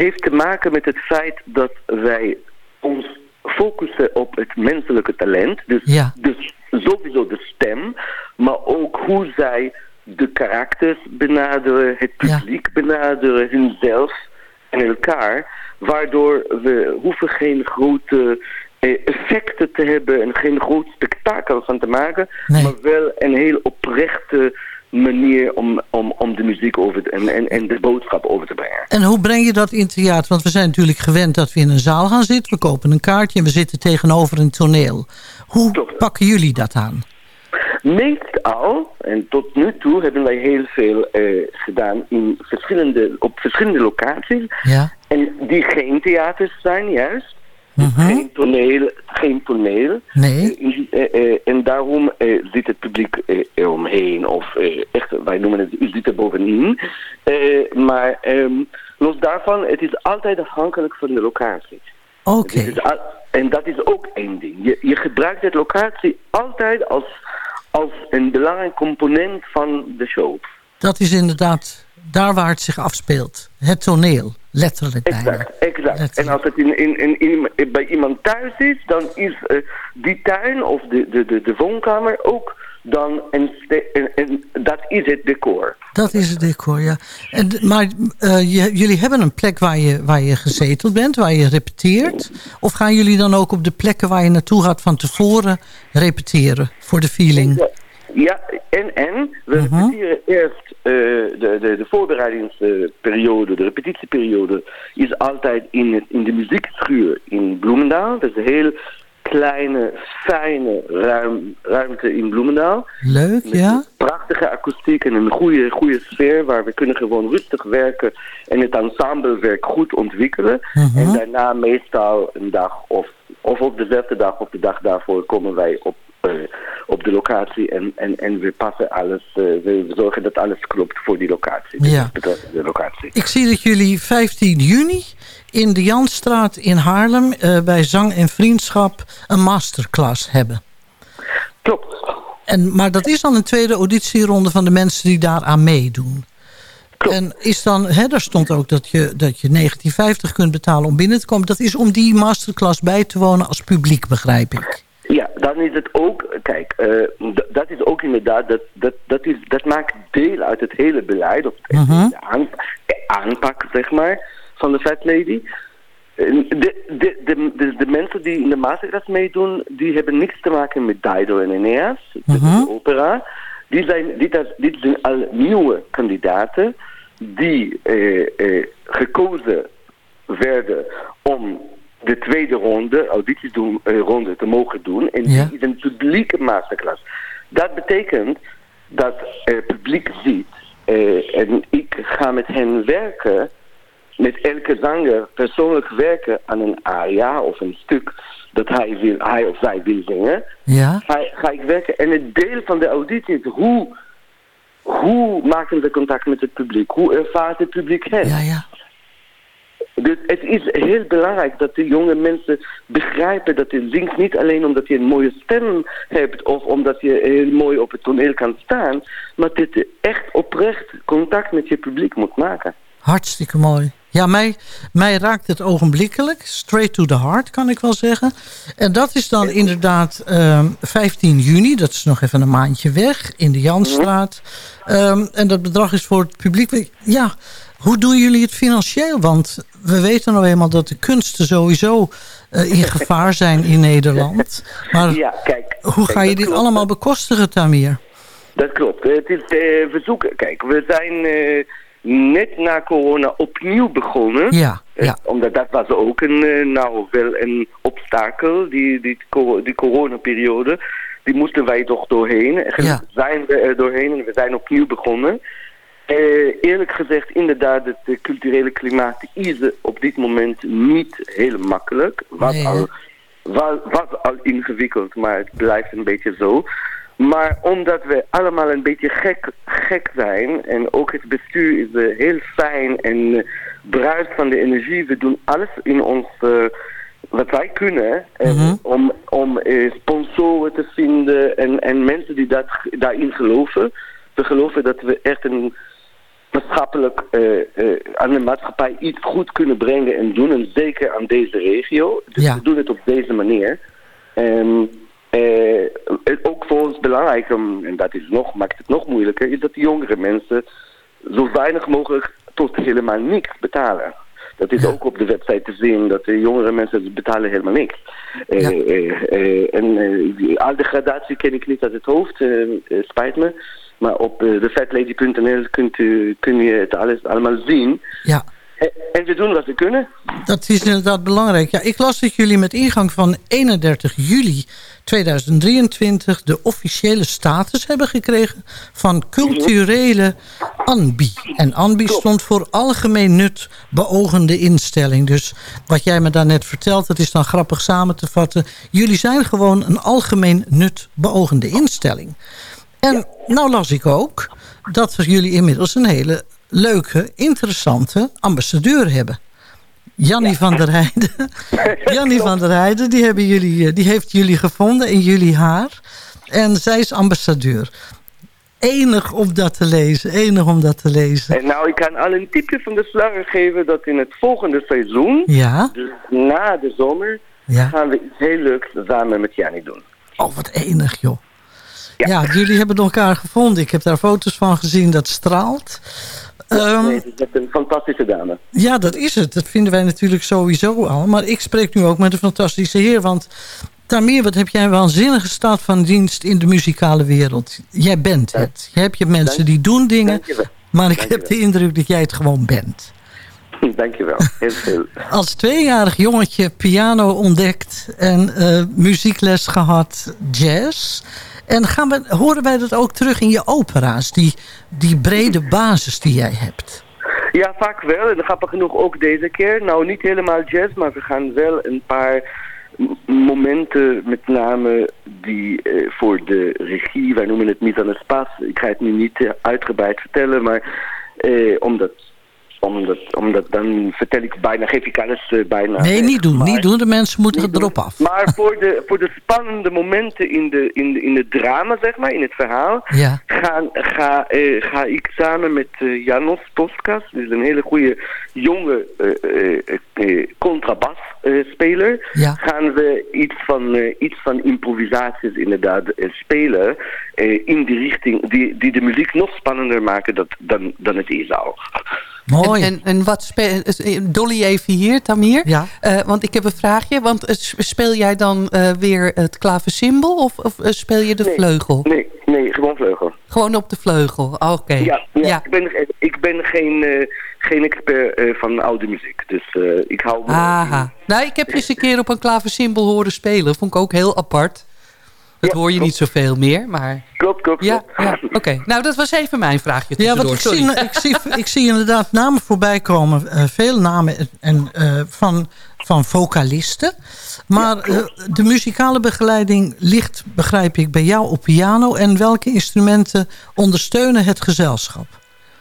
Speaker 12: heeft te maken met het feit dat wij ons focussen op het menselijke talent. Dus,
Speaker 8: ja.
Speaker 12: dus sowieso de stem, maar ook hoe zij de karakters benaderen, het publiek benaderen, hunzelf en elkaar. Waardoor we hoeven geen grote eh, effecten te hebben en geen groot spektakel van te maken. Maar wel een heel oprechte manier om, om, om de muziek over te, en, en, en de boodschap over te brengen.
Speaker 8: En hoe breng je dat in theater? Want we zijn natuurlijk gewend dat we in een zaal gaan zitten. We kopen een kaartje en we zitten tegenover een toneel. Hoe pakken jullie dat aan?
Speaker 12: Meestal, en tot nu toe hebben wij heel veel eh, gedaan in verschillende, op verschillende locaties.
Speaker 8: Ja.
Speaker 12: En die geen theaters zijn, juist. Geen toneel. Geen toneel.
Speaker 8: Nee.
Speaker 12: Eh, eh, eh, en daarom zit het publiek eromheen. Of echt, wij noemen het, u zit er bovenin. Maar ehm, los daarvan, het is altijd afhankelijk van de locatie.
Speaker 8: Oké.
Speaker 12: Al- En dat is ook één ding. Je, je gebruikt het locatie altijd als, als een belangrijk component van de show.
Speaker 8: Dat is inderdaad daar waar het zich afspeelt. Het toneel, letterlijk bijna.
Speaker 12: Exact, exact. En als het in, in, in, in- bij iemand thuis is, dan is eh, die tuin of de, de, de, de woonkamer ook dan en, en dat is het decor.
Speaker 8: Dat is het decor, ja. En, maar eh, je- jullie hebben een plek waar je, waar je gezeteld bent, waar je repeteert. Of gaan jullie dan ook op de plekken waar je naartoe gaat van tevoren repeteren voor de feeling?
Speaker 12: Ja, en, en we repeteren eerst eh, de, de, de voorbereidingsperiode, de repetitieperiode, is altijd in, het, in de muziekschuur in Bloemendaal. Dat is een heel kleine, fijne ruim, ruimte in Bloemendaal.
Speaker 8: Leuk, ja.
Speaker 12: Prachtige akoestiek en een goede, goede sfeer waar we kunnen gewoon rustig werken en het ensemblewerk goed ontwikkelen.
Speaker 8: Mhm.
Speaker 12: En daarna meestal een dag of, of op dezelfde dag of de dag daarvoor komen wij op, op de locatie en, en, en we passen alles, eh, we zorgen dat alles klopt voor die locatie.
Speaker 8: Ja.
Speaker 12: Betreffende de locatie.
Speaker 8: Ik zie dat jullie 15 juni in de Janstraat in Haarlem... eh, bij Zang en Vriendschap een masterclass hebben.
Speaker 12: Klopt.
Speaker 8: En, maar dat is dan een tweede auditieronde van de mensen die daaraan meedoen. En is dan, hè, daar stond ook dat je, dat je 1950 kunt betalen om binnen te komen. Dat is om die masterclass bij te wonen als publiek, begrijp ik.
Speaker 12: Ja, dan is het ook, kijk, eh, dat is ook inderdaad, dat, dat, dat, is, dat maakt deel uit het hele beleid, of het- de, aan- de aanpak, zeg maar, van de Fat Lady. De, de, de, de, de mensen die in de masterclass meedoen, die hebben niks te maken met Dido en Aeneas, de, de opera. Die zijn, dit, dit zijn al nieuwe kandidaten die eh, eh, gekozen werden om de tweede ronde, auditieronde, te mogen doen. En
Speaker 8: Ja.
Speaker 12: die is een publieke masterclass. Dat betekent dat het publiek ziet eh, en ik ga met hen werken, met elke zanger persoonlijk werken aan een aria of een stuk dat hij, wil, hij of zij wil zingen.
Speaker 8: Ja.
Speaker 12: Ga, ga ik werken. En het deel van de auditie is hoe, hoe maken we contact met het publiek? Hoe ervaart het publiek hen?
Speaker 8: Ja, ja.
Speaker 12: Dus het is heel belangrijk dat de jonge mensen begrijpen dat je zingt niet alleen omdat je een mooie stem hebt of omdat je heel mooi op het toneel kan staan, maar dat je echt oprecht contact met je publiek moet maken.
Speaker 8: Hartstikke mooi. Ja, mij, mij raakt het ogenblikkelijk. Straight to the heart, kan ik wel zeggen. En dat is dan inderdaad ehm 15 juni. Dat is nog even een maandje weg. In de Janstraat. Ehm, en dat bedrag is voor het publiek. Ja, hoe doen jullie het financieel? Want we weten nou eenmaal dat de kunsten sowieso eh, in gevaar zijn in Nederland. Maar
Speaker 12: ja, kijk,
Speaker 8: hoe
Speaker 12: kijk,
Speaker 8: ga je dit
Speaker 12: klopt.
Speaker 8: allemaal bekostigen, Tamir?
Speaker 12: Dat klopt. Het is, eh, we zoeken, kijk, we zijn eh, net na corona opnieuw begonnen.
Speaker 8: Ja, ja.
Speaker 12: Omdat dat was ook een, nou wel een obstakel, die, die, die coronaperiode. Die moesten wij toch doorheen. En
Speaker 8: Ja.
Speaker 12: zijn we er doorheen en we zijn opnieuw begonnen. Eh, eerlijk gezegd, inderdaad, het eh, culturele klimaat is op dit moment niet heel makkelijk. Was,
Speaker 8: Nee,
Speaker 12: al, was, was al ingewikkeld, maar het blijft een beetje zo. Maar omdat we allemaal een beetje gek, gek zijn en ook het bestuur is eh, heel fijn en eh, bruist van de energie. We doen alles in ons, wat wij kunnen eh, om, om sponsoren te vinden en, en mensen die dat, daarin geloven. We geloven dat we echt een maatschappelijk eh, eh, aan de maatschappij iets goed kunnen brengen en doen. En zeker aan deze regio. Dus
Speaker 8: Ja.
Speaker 12: we doen het op deze manier. Ehm, Eh, het ook voor ons belangrijk, en dat is nog, maakt het nog moeilijker, is dat de jongere mensen zo weinig mogelijk tot helemaal niks betalen. Dat is ook op de website te zien, dat de jongere mensen betalen helemaal niks. En al de gradatie ken ik niet uit het hoofd, spijt me. Maar op uh, thefatlady.nl kunt u, kun je het alles allemaal zien.
Speaker 8: Ja.
Speaker 12: En, en we doen wat we kunnen.
Speaker 8: Dat is inderdaad belangrijk. Ja, ik las dat jullie met ingang van 31 juli 2023 de officiële status hebben gekregen van culturele ANBI. En ANBI stond voor algemeen nut beogende instelling. Dus wat jij me daarnet vertelt, dat is dan grappig samen te vatten. Jullie zijn gewoon een algemeen nut beogende instelling. En nou las ik ook dat jullie inmiddels een hele leuke, interessante ambassadeur hebben. Jannie van der Heijden. Jannie van der Heijden, die, hebben jullie, eh, die heeft jullie gevonden in jullie haar. En zij is ambassadeur. Enig om dat te lezen, enig om dat te lezen.
Speaker 12: En nou, ik kan al een tipje van de sluier geven dat in het volgende seizoen,
Speaker 8: Ja,
Speaker 12: dus na de zomer,
Speaker 8: Ja.
Speaker 12: gaan we iets heel leuks samen met Jannie doen.
Speaker 8: oh wat enig joh. Ja. jullie hebben elkaar gevonden. Ik heb daar foto's van gezien, dat straalt. Ehm,
Speaker 12: Nee, het is een fantastische dame.
Speaker 8: Ja, dat is het. Dat vinden wij natuurlijk sowieso al. Maar ik spreek nu ook met een fantastische heer. Want Tamir, wat heb jij een waanzinnige staat van dienst in de muzikale wereld. Jij bent het. Je hebt je mensen die doen dingen. Maar ik heb de indruk dat jij het gewoon bent.
Speaker 12: Dankjewel, heel veel.
Speaker 8: Als tweejarig jongetje piano ontdekt en eh, muziekles gehad, jazz. En gaan we, horen wij dat ook terug in je opera's? Die, die brede basis die jij hebt.
Speaker 12: Ja, vaak wel. En grappig genoeg ook deze keer. Nou, niet helemaal jazz, maar we gaan wel een paar momenten, met name die eh, voor de regie, wij noemen het mise en espace. Ik ga het nu niet eh, uitgebreid vertellen, maar eh, omdat, omdat, omdat dan vertel ik bijna, geef ik alles eh, bijna.
Speaker 8: Nee,
Speaker 12: weg.
Speaker 8: niet doen.
Speaker 12: Maar-
Speaker 8: Niet doen. De mensen moeten erop af.
Speaker 12: Maar voor de, voor de spannende momenten in, de, in, de, in het drama, zeg maar, in het verhaal,
Speaker 8: Ja.
Speaker 12: gaan, ga, eh, ga ik samen met eh, Janos Toskas, dus een hele goede jonge eh, eh, eh, contrabasspeler,
Speaker 8: Ja.
Speaker 12: gaan we iets van, eh, iets van improvisaties inderdaad eh, spelen eh, in die richting die, die de muziek nog spannender maken dat, dan, dan het is al.
Speaker 8: Mooi.
Speaker 9: En, en, en wat speel, Dolly even hier, Tamir.
Speaker 8: Ja.
Speaker 9: Eh, want ik heb een vraagje. Want eh, speel jij dan eh, weer het klaversymbol of, of speel je de
Speaker 12: Nee.
Speaker 9: vleugel?
Speaker 12: Nee, nee, gewoon vleugel.
Speaker 9: Gewoon op de vleugel. Oké.
Speaker 12: Ja, ja,
Speaker 9: Ja.
Speaker 12: Ik, ben, ik ben geen, eh, geen expert eh, van oude muziek. Dus eh, ik hou me...
Speaker 9: Aha. Nou, ik heb je eens een keer op een klaversymbol horen spelen. Vond ik ook heel apart. Dat
Speaker 12: Ja,
Speaker 9: hoor je
Speaker 12: klopt.
Speaker 9: niet zoveel meer, maar...
Speaker 12: Klopt, klopt,
Speaker 9: Ja,
Speaker 12: klopt.
Speaker 9: ja oké. Nou, dat was even mijn vraagje
Speaker 8: Ja, want ik zie, ik, zie, ik zie inderdaad namen voorbij komen. eh, veel namen en, eh, van, van vocalisten. Maar eh, de muzikale begeleiding ligt, begrijp ik, bij jou op piano. En welke instrumenten ondersteunen het gezelschap?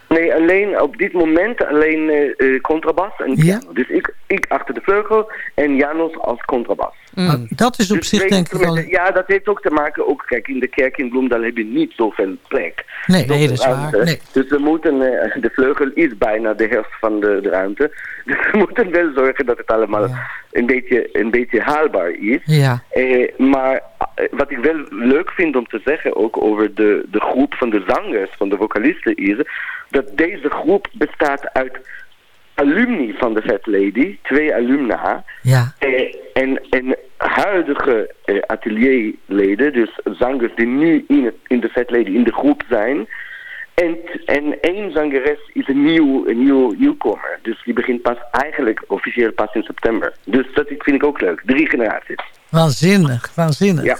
Speaker 12: Nee, alleen op dit moment alleen eh, eh, contrabas en
Speaker 8: Ja.
Speaker 12: Dus ik, ik achter de vleugel en Janos als contrabas.
Speaker 9: Mm.
Speaker 8: Dat is op
Speaker 12: Dus
Speaker 8: zich denk ik wel...
Speaker 12: Ja, dat heeft ook te maken, ook kijk, in de kerk in Bloemdaal heb je niet zoveel plek.
Speaker 8: Nee,
Speaker 9: Nee, dat is waar.
Speaker 8: Nee.
Speaker 12: Dus we moeten, eh, de vleugel is bijna de helft van de, de ruimte. Dus we moeten wel zorgen dat het allemaal een, beetje, een beetje haalbaar is.
Speaker 8: Ja,
Speaker 12: Eh, maar eh, wat ik wel leuk vind om te zeggen ook over de, de groep van de zangers, van de vocalisten is, dat deze groep bestaat uit alumni van de Fat Lady, twee alumna,
Speaker 8: ja,
Speaker 12: eh, en, en huidige eh, atelierleden, dus zangers die nu in, het, in de Fat Lady in de groep zijn. En, en één zangeres is een nieuw, een nieuw nieuwkomer. Dus die begint pas eigenlijk officieel pas in september. Dus dat vind ik ook leuk. Drie generaties.
Speaker 8: waanzinnig, waanzinnig.
Speaker 12: Ja.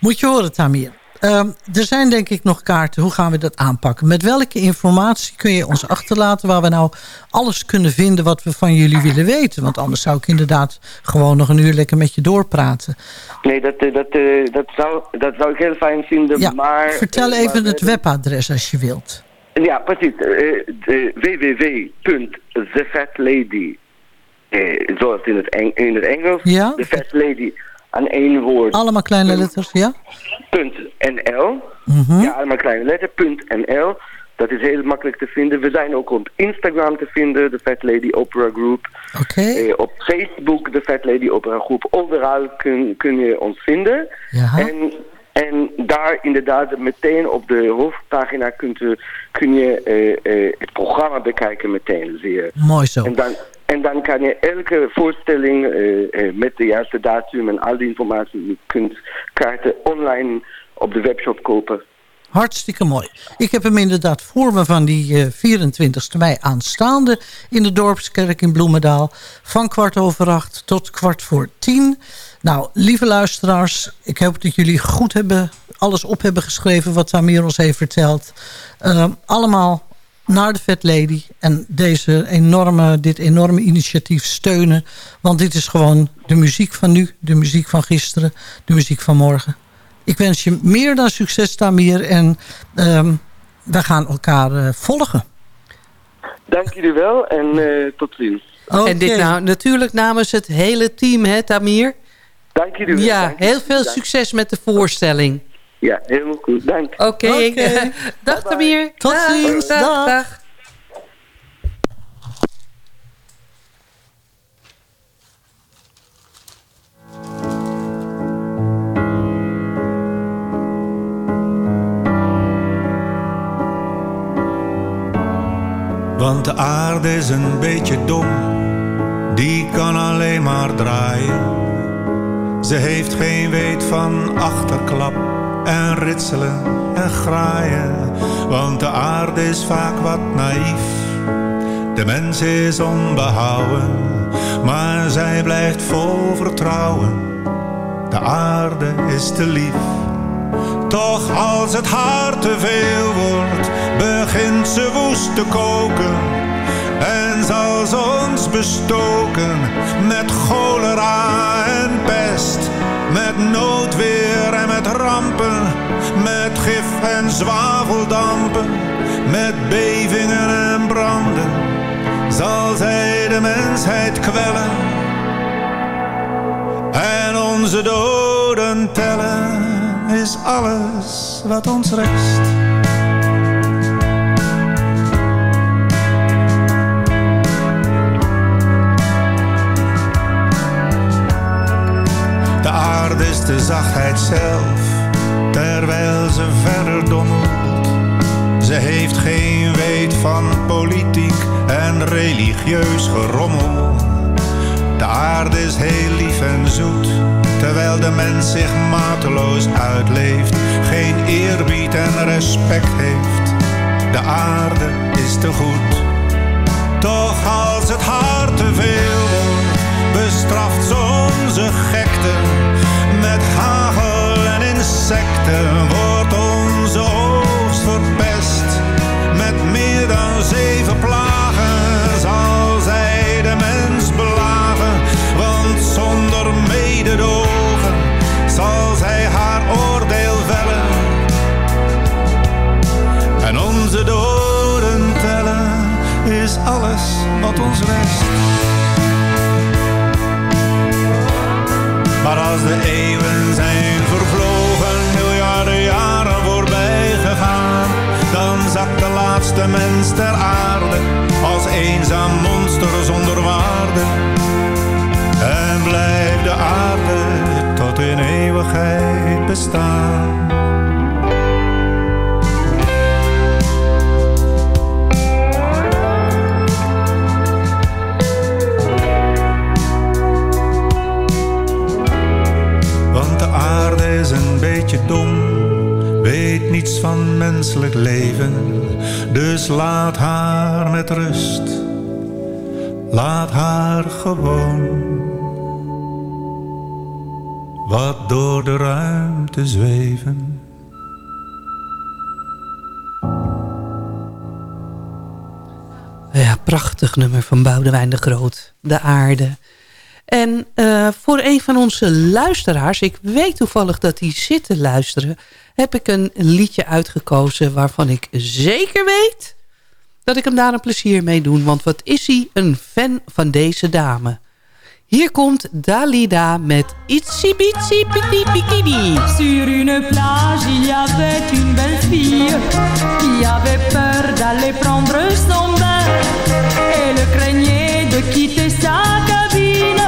Speaker 8: Moet je horen, Tamir. Ehm, er zijn denk ik nog kaarten. Hoe gaan we dat aanpakken? Met welke informatie kun je ons achterlaten... waar we nou alles kunnen vinden wat we van jullie willen weten? Want anders zou ik inderdaad gewoon nog een uur lekker met je doorpraten.
Speaker 12: Nee, dat, eh, dat, eh, dat, zou, dat zou ik heel fijn vinden,
Speaker 8: Ja,
Speaker 12: maar...
Speaker 8: vertel
Speaker 12: eh,
Speaker 8: even
Speaker 12: maar,
Speaker 8: het webadres als je wilt.
Speaker 12: Ja, precies. Uh, www.thefatlady, zoals in het, Eng in het Engels.
Speaker 8: Ja?
Speaker 12: The Fat Lady aan één woord.
Speaker 8: Allemaal kleine letters, ja?
Speaker 12: Punt NL.
Speaker 8: Mhm.
Speaker 12: Ja, allemaal kleine letter. Punt NL. Dat is heel makkelijk te vinden. We zijn ook op Instagram te vinden, de Fat Lady Opera Group.
Speaker 8: Oké.
Speaker 12: Eh, op Facebook, de Fat Lady Opera Groep. Overal kun, kun je ons vinden.
Speaker 8: Ja.
Speaker 12: En, en daar inderdaad meteen op de hoofdpagina kunt u, kun je eh, eh, het programma bekijken meteen. Zie je.
Speaker 8: Mooi zo.
Speaker 12: En dan, en dan kan je elke voorstelling eh, eh, met de juiste datum en al die informatie. Je kunt kaarten online op de webshop kopen.
Speaker 8: Hartstikke mooi. Ik heb hem inderdaad voor me van die eh, 24 mei aanstaande... in de Dorpskerk in Bloemendaal. Van kwart over acht tot kwart voor tien. Nou, lieve luisteraars, ik hoop dat jullie goed hebben, alles op hebben geschreven... wat Tamir ons heeft verteld. Eh, allemaal naar de Fat Lady en deze enorme, dit enorme initiatief steunen. Want dit is gewoon de muziek van nu, de muziek van gisteren, de muziek van morgen. Ik wens je meer dan succes, Tamir. En ehm, we gaan elkaar eh, volgen.
Speaker 12: Dank jullie wel en eh, tot ziens.
Speaker 9: En dit nou natuurlijk namens het hele team, hè Tamir?
Speaker 12: Dank jullie wel.
Speaker 9: Ja, heel veel succes met de voorstelling.
Speaker 12: Ja, helemaal goed. Dank.
Speaker 9: Oké,
Speaker 8: Oké.
Speaker 9: dag Tamir.
Speaker 8: Tot
Speaker 9: Dag,
Speaker 8: ziens.
Speaker 9: dag,
Speaker 8: Dag.
Speaker 9: dag.
Speaker 13: Want de aarde is een beetje dom, die kan alleen maar draaien. Ze heeft geen weet van achterklap en ritselen en graaien. Want de aarde is vaak wat naïef, de mens is onbehouden. Maar zij blijft vol vertrouwen, de aarde is te lief. Toch als het haar te veel wordt, begint ze woest te koken. En zal ze ons bestoken met cholera en pest. Met noodweer en met rampen, met gif en zwaveldampen. Met bevingen en branden, zal zij de mensheid kwellen. En onze doden tellen is alles wat ons rest. De zachtheid zelf, terwijl ze verder dommelt. Ze heeft geen weet van politiek en religieus gerommel. De aarde is heel lief en zoet, terwijl de mens zich mateloos uitleeft. Geen eerbied en respect heeft. De aarde is te goed. Toch als het haar te veel wordt, bestraft ze onze gekte. Zweven.
Speaker 9: Ja, prachtig nummer van Boudewijn de Groot. De aarde. En eh, voor een van onze luisteraars, ik weet toevallig dat die zitten luisteren... heb ik een liedje uitgekozen waarvan ik zeker weet... dat ik hem daar een plezier mee doe. Want wat is hij een fan van deze dame.
Speaker 7: Hier komt Dalida met Itsy Bitsy Piti Bikini.
Speaker 14: Sur une plage, il y avait une belle fille qui avait peur d'aller prendre son bain. Elle craignait de quitter sa cabine.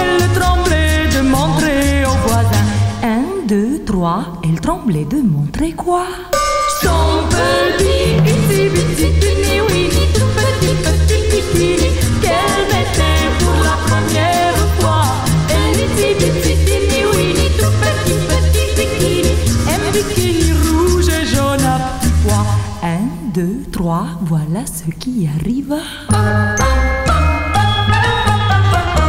Speaker 14: Elle tremblait de montrer aux voisins. Un, deux, trois, elle tremblait de montrer quoi? Son petit itsy bitsy voilà ce qui arrive.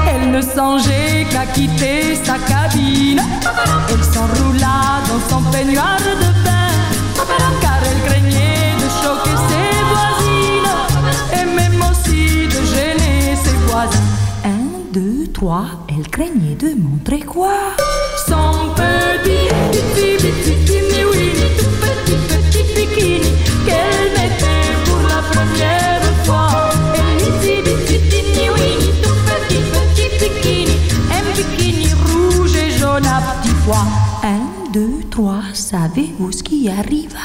Speaker 14: Elle ne songeait qu'à quitter sa cabine. Elle s'enroula dans son peignoir de bain. Car elle craignait de choquer ses voisines. Et même aussi de gêner ses voisins. Un, deux, trois, elle craignait de montrer quoi? Son petit, petit, petit, petit, petit, Un, deux, trois, savez-vous ce qui arrive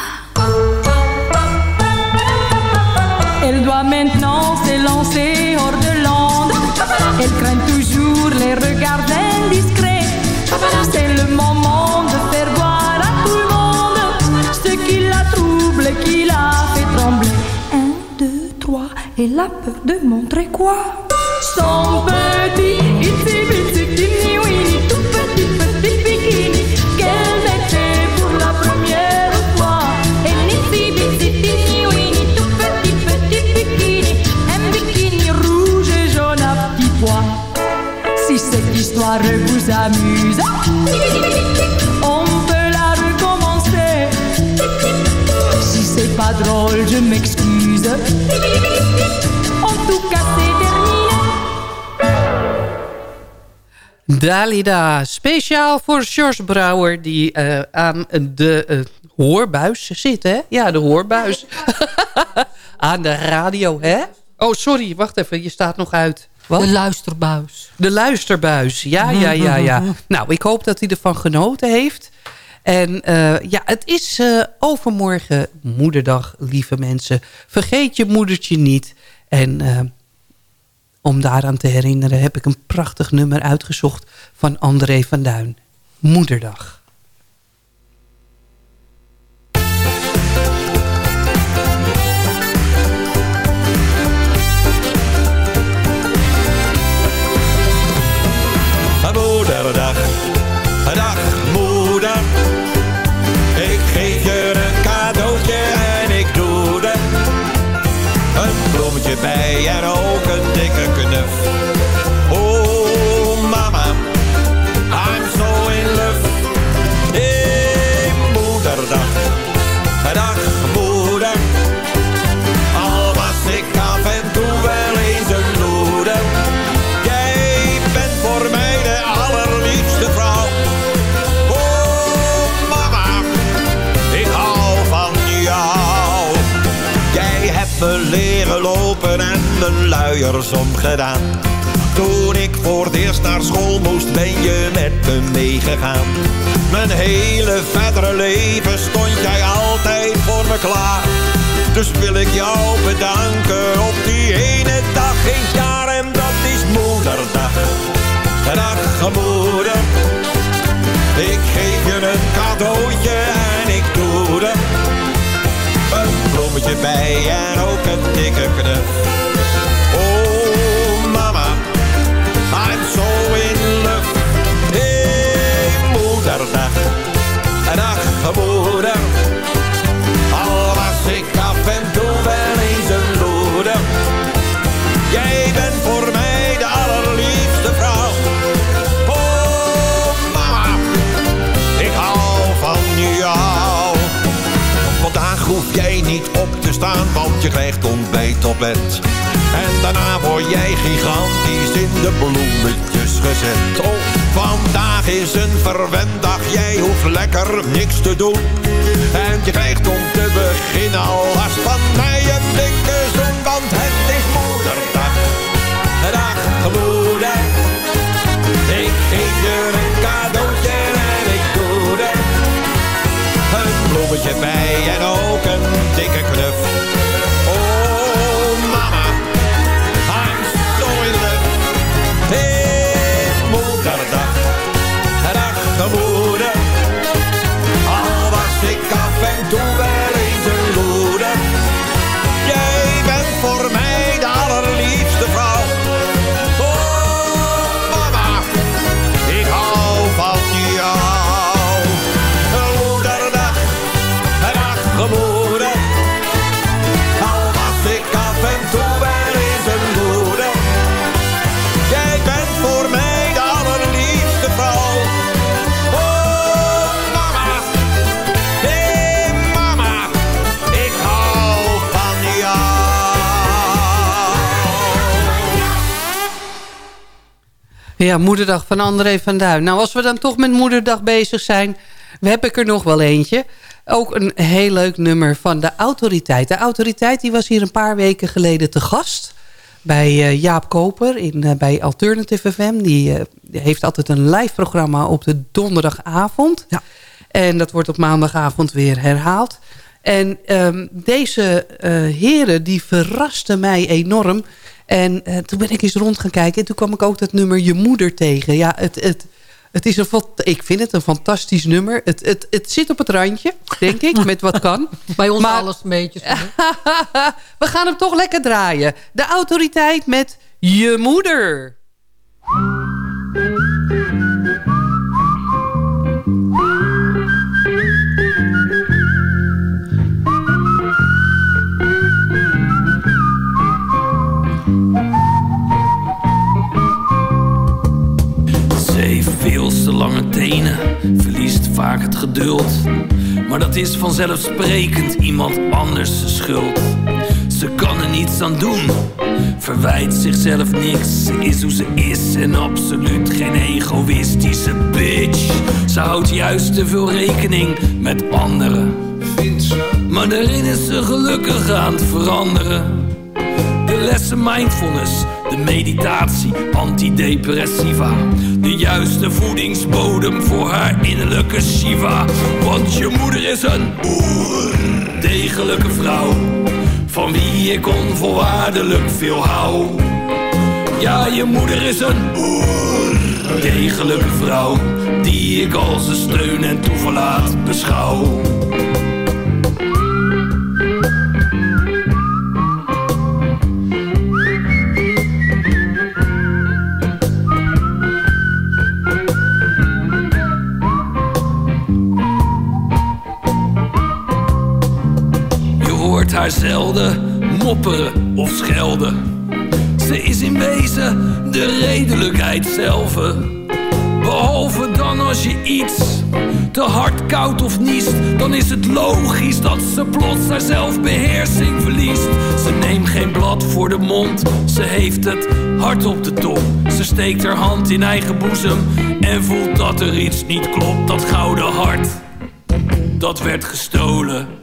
Speaker 14: Elle doit maintenant s'élancer hors de l'onde. Elle craint toujours les regards indiscrets. Trois, elle a peur de montrer quoi? Son petit itsy bitsy bikini, oui, tout petit petit bikini qu'elle mettait pour la première fois? Un itsy bitsy bikini, oui, tout petit petit bikini, un bikini rouge et jaune à petits pois. Si cette histoire vous amuse, on peut la recommencer. Si c'est pas drôle, je m'excuse.
Speaker 7: Dalida, speciaal voor George Brouwer... die eh, aan de eh, hoorbuis zit, hè? Ja, de hoorbuis. aan de radio, hè? Oh, sorry, wacht even, je staat nog uit. Wat?
Speaker 9: De luisterbuis.
Speaker 7: De luisterbuis, ja, ja, ja, ja. nou, ik hoop dat hij ervan genoten heeft. En eh, ja, het is overmorgen moederdag, lieve mensen. Vergeet je moedertje niet. En om daaraan te herinneren heb ik een prachtig nummer uitgezocht van André van Duin. Moederdag.
Speaker 11: Luiers omgedaan. Toen ik voor het eerst naar school moest, ben je met me meegegaan. Mijn hele verdere leven stond jij altijd voor me klaar. Dus wil ik jou bedanken op die ene dag in het jaar en dat is moederdag. Dag moeder, ik geef je een cadeautje en ik doe er een bloemetje bij en ook een dikke knuf. Want je krijgt ontbijt op bed. En daarna word jij gigantisch in de bloemetjes gezet. Oh, vandaag is een verwend dag, jij hoeft lekker niks te doen. En je krijgt om te beginnen alvast van mij een dikke zoen, want het is moederdag. Dag moeder, je bij en ook een dikke knuffel.
Speaker 7: Ja, Moederdag van André van Duin. Nou, als we dan toch met Moederdag bezig zijn... heb ik er nog wel eentje. Ook een heel leuk nummer van de Autoriteit. De Autoriteit die was hier een paar weken geleden te gast... bij uh, Jaap Koper in, uh, bij Alternative FM. Die, uh, die, heeft altijd een live programma op de donderdagavond. Ja. En dat wordt op maandagavond weer herhaald. En um, deze heren die verrasten mij enorm... En uh, toen ben ik eens rond gaan kijken. En toen kwam ik ook dat nummer Je Moeder tegen. Ja, het, het, het is een, ik vind het een fantastisch nummer. Het, het, het zit op het randje, denk ik, met wat kan.
Speaker 9: Bij ons maar, alles een beetje.
Speaker 7: we gaan hem toch lekker draaien. De autoriteit met Je Moeder.
Speaker 15: Verliest vaak het geduld. Maar dat is vanzelfsprekend iemand anders schuld. Ze kan er niets aan doen, verwijt zichzelf niks. Ze is hoe ze is en absoluut geen egoïstische bitch. Ze houdt juist te veel rekening met anderen. Maar daarin is ze gelukkig aan het veranderen. Lessen mindfulness, de meditatie, antidepressiva. De juiste voedingsbodem voor haar innerlijke Shiva. Want je moeder is een oer, degelijke vrouw. Van wie ik onvoorwaardelijk veel hou. Ja, je moeder is een oer, degelijke vrouw. Die ik als een steun en toeverlaat beschouw. Haar zelden mopperen of schelden. Ze is in wezen de redelijkheid zelf. Behalve dan als je iets te hard koud of niest, dan is het logisch dat ze plots haar zelfbeheersing verliest. Ze neemt geen blad voor de mond, ze heeft het hart op de tong. Ze steekt haar hand in eigen boezem en voelt dat er iets niet klopt. Dat gouden hart, dat werd gestolen.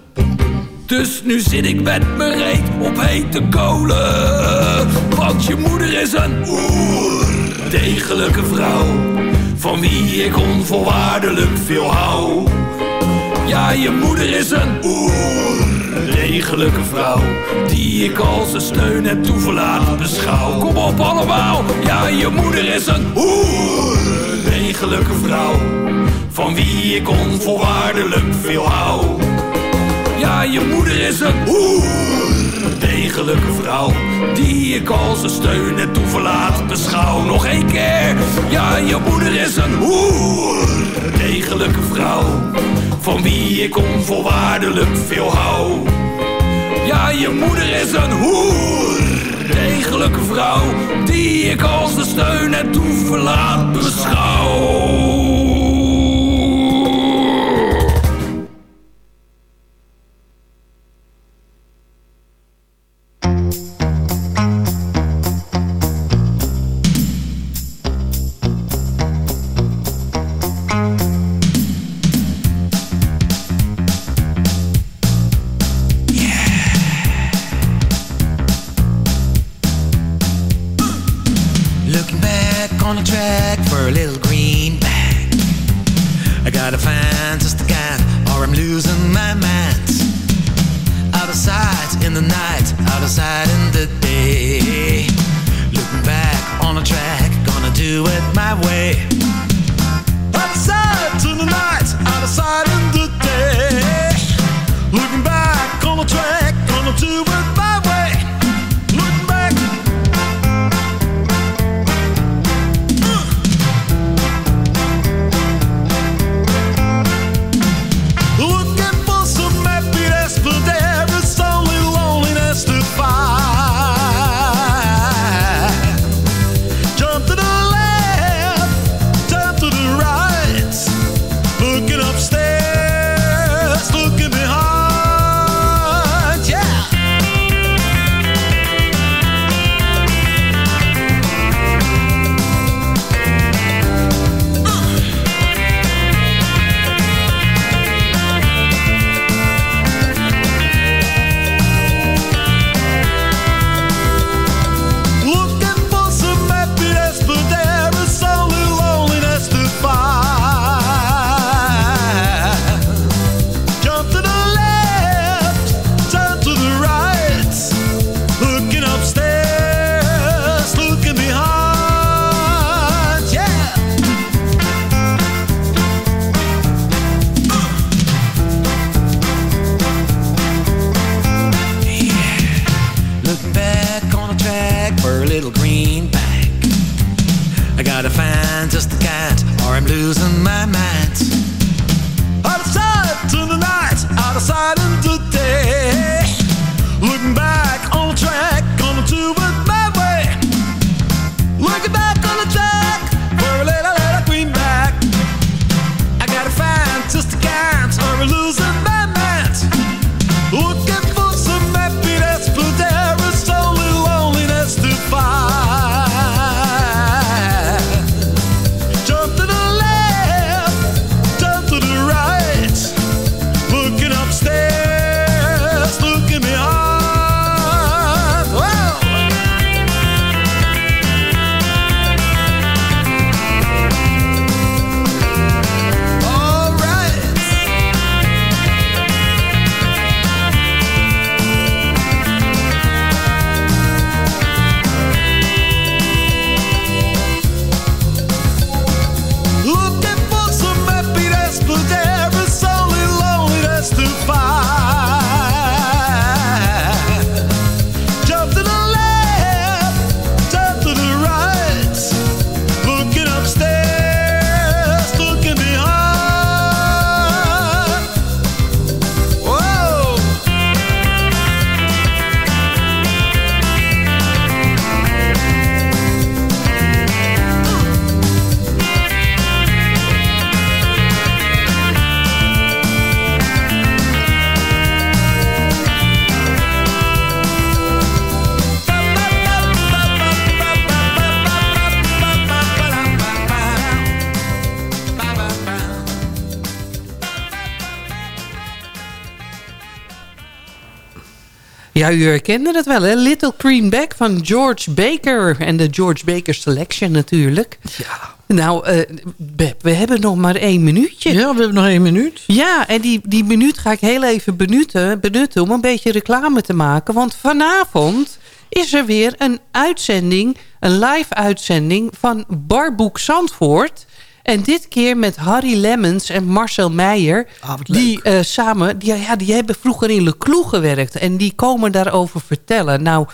Speaker 15: Dus nu zit ik met mijn reet op hete kolen. Want je moeder is een oer, degelijke vrouw. Van wie ik onvoorwaardelijk veel hou. Ja, je moeder is een oer, degelijke vrouw. Die ik als een steun en toeverlaat beschouw. Kom op allemaal, ja, je moeder is een oer, degelijke vrouw. Van wie ik onvoorwaardelijk veel hou. Ja, je moeder is een oer, degelijke vrouw. Die ik als een steun en toeverlaat beschouw. Nog één keer. Ja, je moeder is een oer, degelijke vrouw. Van wie ik onvoorwaardelijk veel hou. Ja, je moeder is een hoer, degelijke vrouw. Die ik als een steun en toeverlaat beschouw.
Speaker 7: Ja, u herkende het wel, hè? Little Greenback van George Baker. En de George Baker Selection natuurlijk. Ja. Nou, eh Beb, we hebben nog maar één minuutje.
Speaker 8: Ja, we hebben nog één minuut.
Speaker 7: Ja, en die, die minuut ga ik heel even benutten, benutten om een beetje reclame te maken. Want vanavond is er weer een uitzending, een live uitzending van Barboek Zandvoort. En dit keer met Harry Lemmens en Marcel Meijer. die eh, samen, die, ja, die hebben vroeger in Le Clou gewerkt. En die komen daarover vertellen. Nou,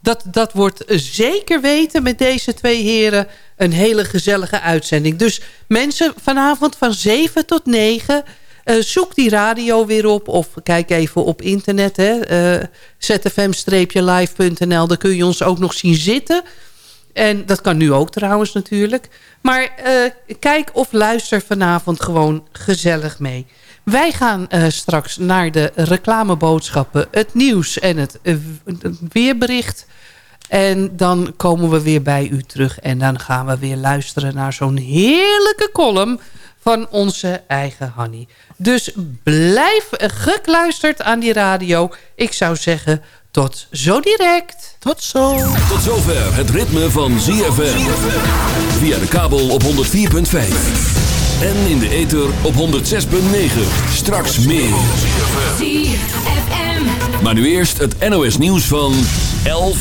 Speaker 7: dat, dat wordt zeker weten met deze twee heren een hele gezellige uitzending. Dus mensen, vanavond van 7 tot 9... eh, zoek die radio weer op of kijk even op internet. hè, eh, zfm-live.nl, daar kun je ons ook nog zien zitten. En dat kan nu ook trouwens natuurlijk. Maar eh, kijk of luister vanavond gewoon gezellig mee. Wij gaan eh, straks naar de reclameboodschappen, het nieuws en het eh, weerbericht. En dan komen we weer bij u terug. En dan gaan we weer luisteren naar zo'n heerlijke column van onze eigen Hanny. Dus blijf gekluisterd aan die radio. Ik zou zeggen, tot zo direct.
Speaker 8: Tot zo.
Speaker 16: Tot zover het ritme van ZFM. Via de kabel op 104.5. En in de ether op 106.9. Straks meer. Maar nu eerst het NOS nieuws van 11